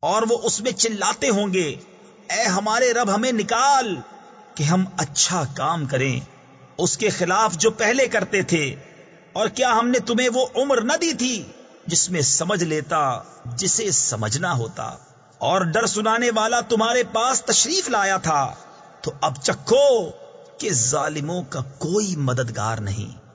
اور وہ اس میں چلاتے ہوں گے۔ اے ہمارے رب، ہمیں نکال کہ ہم اچھا کام کریں۔ اس کے خلاف جو پہلے کرتے تھے۔ اور کیا ہم نے تمہیں وہ عمر نہ دی تھی جس میں سمجھ لیتا، جسے سمجھنا ہوتا۔ اور ڈر سنانے والا تمہارے پاس تشریف لایا تھا۔ تو اب چکھو کہ ظالموں کا کوئی مددگار نہیں۔